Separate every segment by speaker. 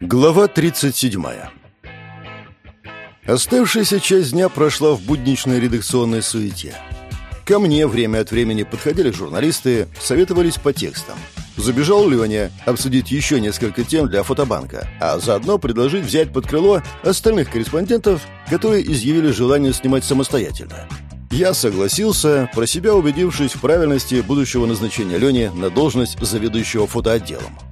Speaker 1: Глава 37. Оставшаяся часть дня прошла в будничной редакционной суете. Ко мне время от времени подходили журналисты, советовались по текстам. Забежал Леня обсудить еще несколько тем для фотобанка, а заодно предложить взять под крыло остальных корреспондентов, которые изъявили желание снимать самостоятельно. Я согласился, про себя убедившись в правильности будущего назначения Лени на должность заведующего фотоотделом.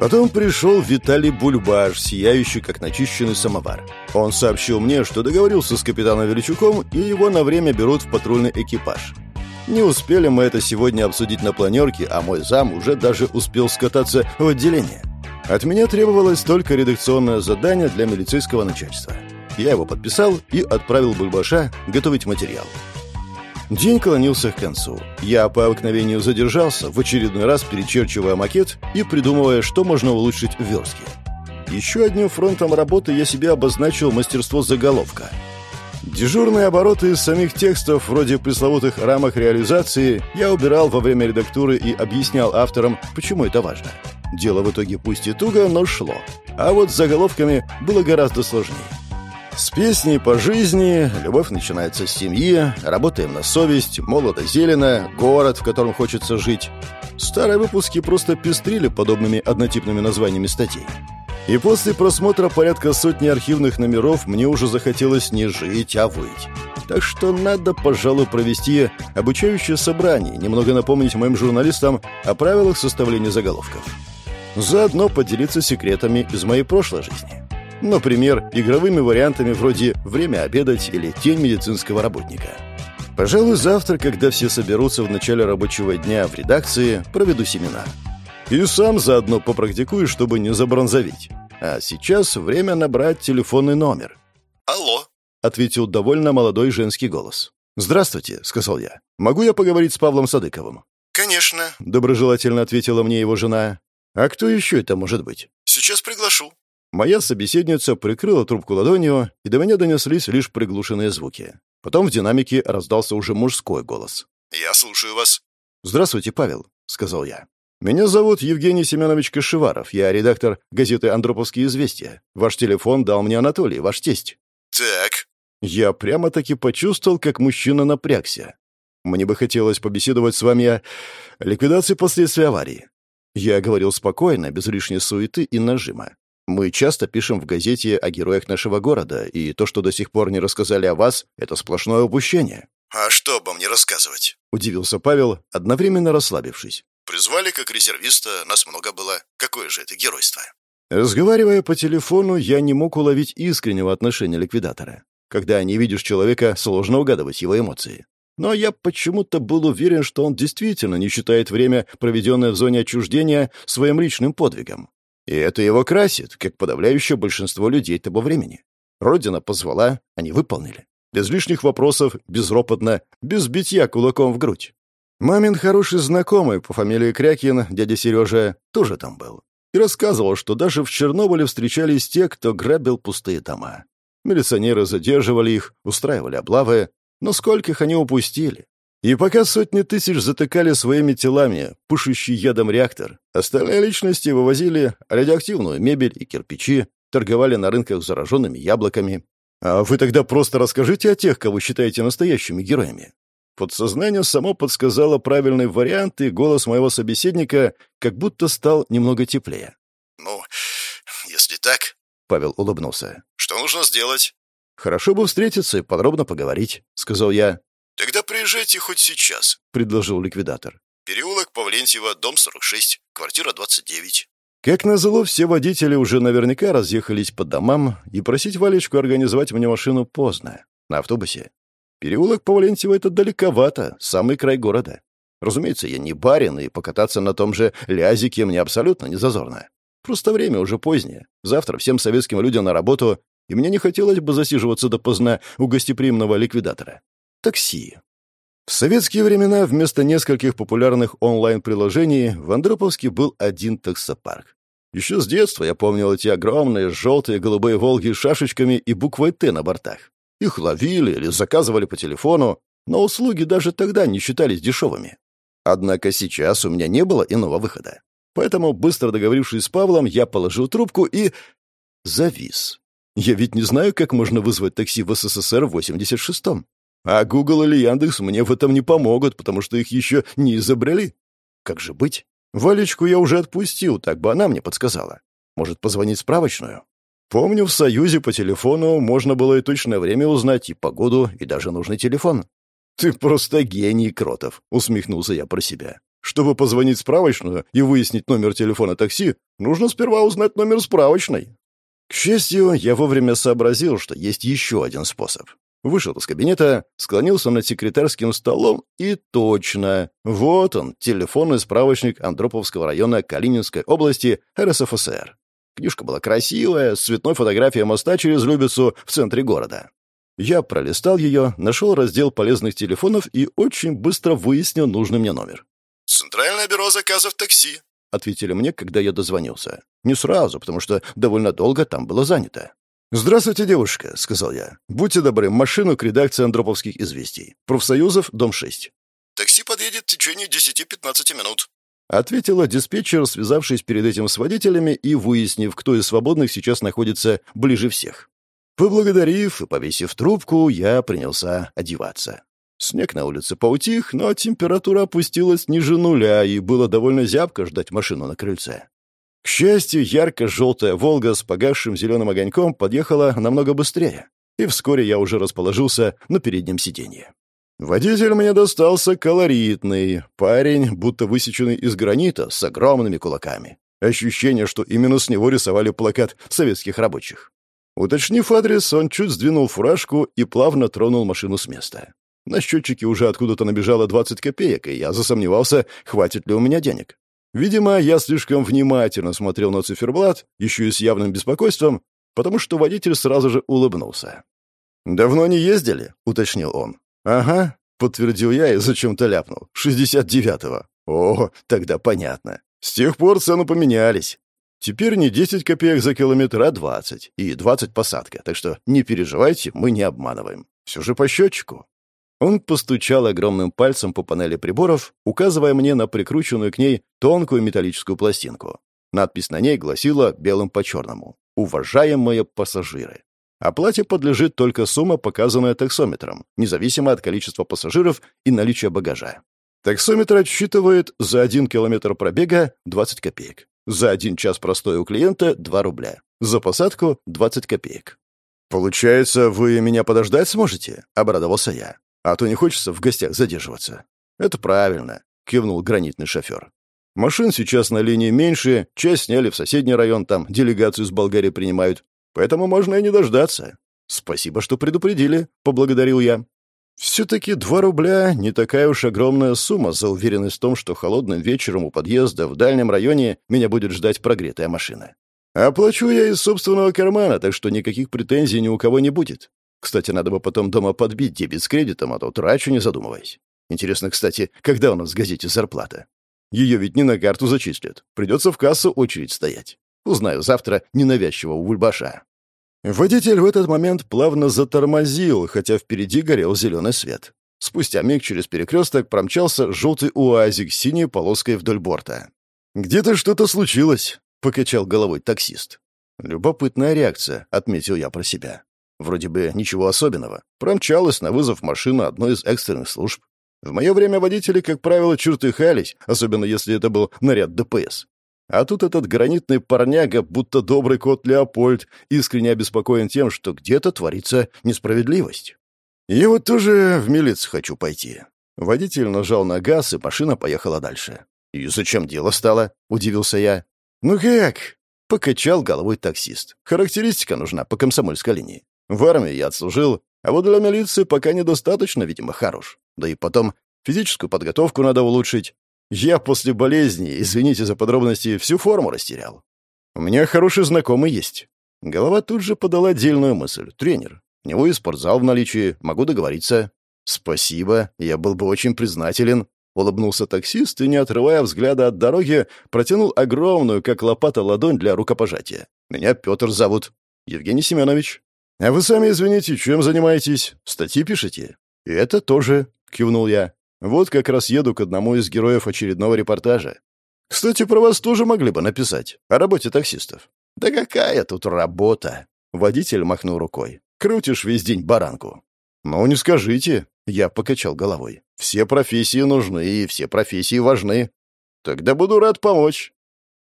Speaker 1: Потом пришел Виталий Бульбаш, сияющий, как начищенный самовар. Он сообщил мне, что договорился с капитаном Величуком, и его на время берут в патрульный экипаж. Не успели мы это сегодня обсудить на планерке, а мой зам уже даже успел скататься в отделение. От меня требовалось только редакционное задание для милицейского начальства. Я его подписал и отправил Бульбаша готовить материал. День клонился к концу. Я по обыкновению задержался, в очередной раз перечерчивая макет и придумывая, что можно улучшить в верстке. Еще одним фронтом работы я себе обозначил мастерство заголовка. Дежурные обороты из самих текстов, вроде пресловутых рамок реализации, я убирал во время редактуры и объяснял авторам, почему это важно. Дело в итоге пусть и туго, но шло. А вот с заголовками было гораздо сложнее. С песней по жизни, любовь начинается с семьи, работаем на совесть, молодо зелено, город, в котором хочется жить. Старые выпуски просто пестрили подобными однотипными названиями статей. И после просмотра порядка сотни архивных номеров мне уже захотелось не жить, а выть. Так что надо, пожалуй, провести обучающее собрание, немного напомнить моим журналистам о правилах составления заголовков. Заодно поделиться секретами из моей прошлой жизни. Например, игровыми вариантами вроде «Время обедать» или «Тень медицинского работника». Пожалуй, завтра, когда все соберутся в начале рабочего дня в редакции, проведу семинар. И сам заодно попрактикую, чтобы не забронзовить. А сейчас время набрать телефонный номер.
Speaker 2: «Алло», —
Speaker 1: ответил довольно молодой женский голос. «Здравствуйте», — сказал я. «Могу я поговорить с Павлом Садыковым?»
Speaker 2: «Конечно», —
Speaker 1: доброжелательно ответила мне его жена. «А кто еще это может быть?»
Speaker 2: «Сейчас приглашу».
Speaker 1: Моя собеседница прикрыла трубку ладонью, и до меня донеслись лишь приглушенные звуки. Потом в динамике раздался уже мужской голос.
Speaker 2: «Я слушаю вас».
Speaker 1: «Здравствуйте, Павел», — сказал я. «Меня зовут Евгений Семенович Кашеваров. Я редактор газеты «Андроповские известия». Ваш телефон дал мне Анатолий, ваш тесть».
Speaker 2: «Так».
Speaker 1: Я прямо-таки почувствовал, как мужчина напрягся. Мне бы хотелось побеседовать с вами о ликвидации последствий аварии. Я говорил спокойно, без лишней суеты и нажима. Мы часто пишем в газете о героях нашего города, и то, что до сих пор не рассказали о вас, это сплошное упущение».
Speaker 2: «А что обо мне рассказывать?»
Speaker 1: — удивился Павел, одновременно расслабившись.
Speaker 2: «Призвали как резервиста, нас много было. Какое же это геройство?»
Speaker 1: Разговаривая по телефону, я не мог уловить искреннего отношения ликвидатора. Когда не видишь человека, сложно угадывать его эмоции. Но я почему-то был уверен, что он действительно не считает время, проведенное в зоне отчуждения, своим личным подвигом. И это его красит, как подавляющее большинство людей того времени. Родина позвала, они выполнили. Без лишних вопросов, безропотно, без битья кулаком в грудь. Мамин хороший знакомый по фамилии Крякин, дядя Сережа, тоже там был. И рассказывал, что даже в Чернобыле встречались те, кто грабил пустые дома. Милиционеры задерживали их, устраивали облавы, но скольких они упустили. И пока сотни тысяч затыкали своими телами пушащий ядом реактор, остальные личности вывозили радиоактивную мебель и кирпичи, торговали на рынках зараженными яблоками. А вы тогда просто расскажите о тех, кого считаете настоящими героями. Подсознание само подсказало правильный вариант, и голос моего собеседника как будто стал немного теплее.
Speaker 2: «Ну, если так...» — Павел улыбнулся. «Что нужно сделать?»
Speaker 1: «Хорошо бы встретиться и подробно поговорить», — сказал я.
Speaker 2: «Тогда приезжайте хоть сейчас», —
Speaker 1: предложил ликвидатор.
Speaker 2: «Переулок Павлентьева, дом 46, квартира 29».
Speaker 1: Как назло, все водители уже наверняка разъехались по домам, и просить Валечку организовать мне машину поздно, на автобусе. Переулок Павлентьева — это далековато, самый край города. Разумеется, я не барин, и покататься на том же лязике мне абсолютно не зазорно. Просто время уже позднее. Завтра всем советским людям на работу, и мне не хотелось бы засиживаться допоздна у гостеприимного ликвидатора такси. В советские времена вместо нескольких популярных онлайн-приложений в Андроповске был один таксопарк. Еще с детства я помнил эти огромные желтые голубые «Волги» с шашечками и буквой «Т» на бортах. Их ловили или заказывали по телефону, но услуги даже тогда не считались дешевыми. Однако сейчас у меня не было иного выхода. Поэтому, быстро договорившись с Павлом, я положил трубку и... завис. Я ведь не знаю, как можно вызвать такси в СССР в 86-м. А Google или Яндекс мне в этом не помогут, потому что их еще не изобрели. Как же быть? Валечку я уже отпустил, так бы она мне подсказала. Может, позвонить справочную? Помню, в Союзе по телефону можно было и точное время узнать, и погоду, и даже нужный телефон. «Ты просто гений, Кротов», — усмехнулся я про себя. «Чтобы позвонить справочную и выяснить номер телефона такси, нужно сперва узнать номер справочной». К счастью, я вовремя сообразил, что есть еще один способ. Вышел из кабинета, склонился над секретарским столом и точно. Вот он, телефонный справочник Андроповского района Калининской области РСФСР. Книжка была красивая, с цветной фотографией моста через Любицу в центре города. Я пролистал ее, нашел раздел полезных телефонов и очень быстро выяснил нужный мне номер.
Speaker 2: «Центральное бюро заказов такси», —
Speaker 1: ответили мне, когда я дозвонился. Не сразу, потому что довольно долго там было занято. «Здравствуйте, девушка», — сказал я. «Будьте добры, машину к редакции Андроповских известий. Профсоюзов, дом 6».
Speaker 2: «Такси подъедет в течение 10-15 минут», —
Speaker 1: ответила диспетчер, связавшись перед этим с водителями и выяснив, кто из свободных сейчас находится ближе всех. Поблагодарив и повесив трубку, я принялся одеваться. Снег на улице поутих, но температура опустилась ниже нуля, и было довольно зябко ждать машину на крыльце. К счастью, ярко-желтая «Волга» с погасшим зеленым огоньком подъехала намного быстрее, и вскоре я уже расположился на переднем сиденье. Водитель мне достался колоритный, парень, будто высеченный из гранита, с огромными кулаками. Ощущение, что именно с него рисовали плакат советских рабочих. Уточнив адрес, он чуть сдвинул фуражку и плавно тронул машину с места. На счетчике уже откуда-то набежало 20 копеек, и я засомневался, хватит ли у меня денег. Видимо, я слишком внимательно смотрел на циферблат, еще и с явным беспокойством, потому что водитель сразу же улыбнулся. «Давно не ездили?» — уточнил он. «Ага», — подтвердил я и зачем-то ляпнул. «Шестьдесят девятого». «О, тогда понятно. С тех пор цены поменялись. Теперь не 10 копеек за километр, а 20. И 20 посадка. Так что не переживайте, мы не обманываем. Все же по счетчику. Он постучал огромным пальцем по панели приборов, указывая мне на прикрученную к ней тонкую металлическую пластинку. Надпись на ней гласила белым по черному «Уважаемые пассажиры». Оплате подлежит только сумма, показанная таксометром, независимо от количества пассажиров и наличия багажа. Таксометр отсчитывает за один километр пробега 20 копеек, за один час простой у клиента 2 рубля, за посадку 20 копеек. «Получается, вы меня подождать сможете?» — обрадовался я. А то не хочется в гостях задерживаться. Это правильно, кивнул гранитный шофер. Машин сейчас на линии меньше, часть сняли в соседний район, там делегацию из Болгарии принимают. Поэтому можно и не дождаться. Спасибо, что предупредили, поблагодарил я. Все-таки два рубля — не такая уж огромная сумма за уверенность в том, что холодным вечером у подъезда в дальнем районе меня будет ждать прогретая машина. Оплачу я из собственного кармана, так что никаких претензий ни у кого не будет. Кстати, надо бы потом дома подбить дебет с кредитом, а то трачу, не задумываясь. Интересно, кстати, когда у нас в газете зарплата? Ее ведь не на карту зачислят. Придется в кассу очередь стоять. Узнаю завтра ненавязчивого вульбаша. Водитель в этот момент плавно затормозил, хотя впереди горел зеленый свет. Спустя миг через перекресток промчался желтый уазик с синей полоской вдоль борта. «Где-то что-то случилось», — покачал головой таксист. «Любопытная реакция», — отметил я про себя. Вроде бы ничего особенного. Промчалась на вызов машина одной из экстренных служб. В мое время водители, как правило, чертыхались, особенно если это был наряд ДПС. А тут этот гранитный парняга, будто добрый кот Леопольд, искренне обеспокоен тем, что где-то творится несправедливость. И вот тоже в милицию хочу пойти. Водитель нажал на газ, и машина поехала дальше. «И зачем дело стало?» — удивился я. «Ну как?» — покачал головой таксист. «Характеристика нужна по комсомольской линии. В армии я отслужил, а вот для милиции пока недостаточно, видимо, хорош. Да и потом физическую подготовку надо улучшить. Я после болезни, извините за подробности, всю форму растерял. У меня хороший знакомый есть. Голова тут же подала отдельную мысль. Тренер. У него и спортзал в наличии, могу договориться. Спасибо, я был бы очень признателен. Улыбнулся таксист и, не отрывая взгляда от дороги, протянул огромную, как лопата, ладонь для рукопожатия. «Меня Петр зовут. Евгений Семенович». «А вы сами, извините, чем занимаетесь? Статьи пишете?» «И это тоже», — кивнул я. «Вот как раз еду к одному из героев очередного репортажа. Кстати, про вас тоже могли бы написать. О работе таксистов. «Да какая тут работа?» Водитель махнул рукой. «Крутишь весь день баранку». «Ну, не скажите», — я покачал головой. «Все профессии нужны, и все профессии важны. Тогда буду рад помочь».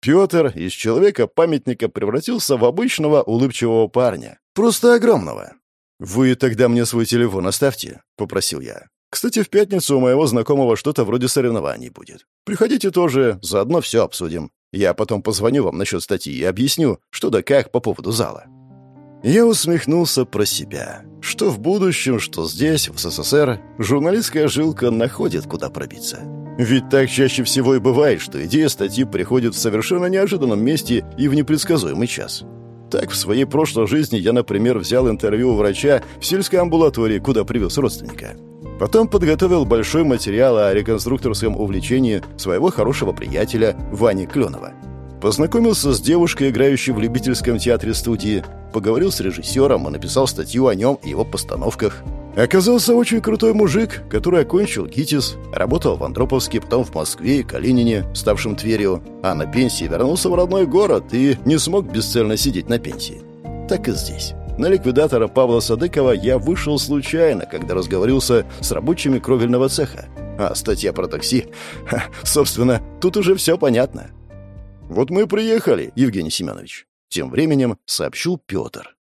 Speaker 1: Петр из человека-памятника превратился в обычного улыбчивого парня. Просто огромного. «Вы тогда мне свой телефон оставьте», — попросил я. «Кстати, в пятницу у моего знакомого что-то вроде соревнований будет. Приходите тоже, заодно все обсудим. Я потом позвоню вам насчет статьи и объясню, что да как по поводу зала». Я усмехнулся про себя. Что в будущем, что здесь, в СССР, журналистская жилка находит, куда пробиться. Ведь так чаще всего и бывает, что идея статьи приходит в совершенно неожиданном месте и в непредсказуемый час. Так, в своей прошлой жизни я, например, взял интервью у врача в сельской амбулатории, куда привез родственника. Потом подготовил большой материал о реконструкторском увлечении своего хорошего приятеля Вани Кленова. Познакомился с девушкой, играющей в любительском театре студии, поговорил с режиссером и написал статью о нем и его постановках. Оказался очень крутой мужик, который окончил ГИТИС, работал в Андроповске, потом в Москве и Калинине, ставшем Тверью, а на пенсии вернулся в родной город и не смог бесцельно сидеть на пенсии. Так и здесь. На ликвидатора Павла Садыкова я вышел случайно, когда разговорился с рабочими кровельного цеха. А статья про такси... Ха, собственно, тут уже все понятно. «Вот мы приехали, Евгений Семенович», — тем временем сообщил Петр.